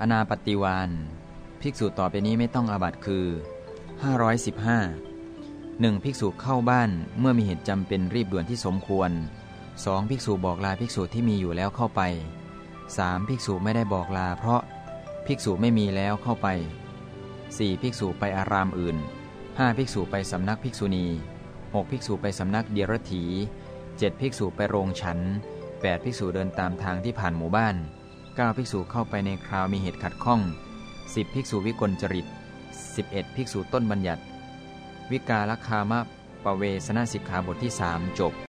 อนาปฏิวานภิกษุต่อไปนี้ไม่ต้องอาบัตคือ 515 1. ภิกษุเข้าบ้านเมื่อมีเหตุจำเป็นรีบด่วนที่สมควร 2. ภิกษุบอกลาภิกษุที่มีอยู่แล้วเข้าไป 3. ภิกษุไม่ได้บอกลาเพราะภิกษุไม่มีแล้วเข้าไป 4. ภิกษุไปอารามอื่น 5. ภิกษุไปสำนักภิกษุณี 6. ภิกษุไปสำนักเดียรถี 7. ภิกษุไปโรงฉัน 8. ภิกษุเดินตามทางที่ผ่านหมู่บ้าน 9. ภิกษุเข้าไปในคราวมีเหตุขัดข้อง 10. ภิกษุวิกลจริต 11. ภิกษุต้นบัญญัติ วิกาลคามะปะเวสนาสิกขาบทที่ 3 จบ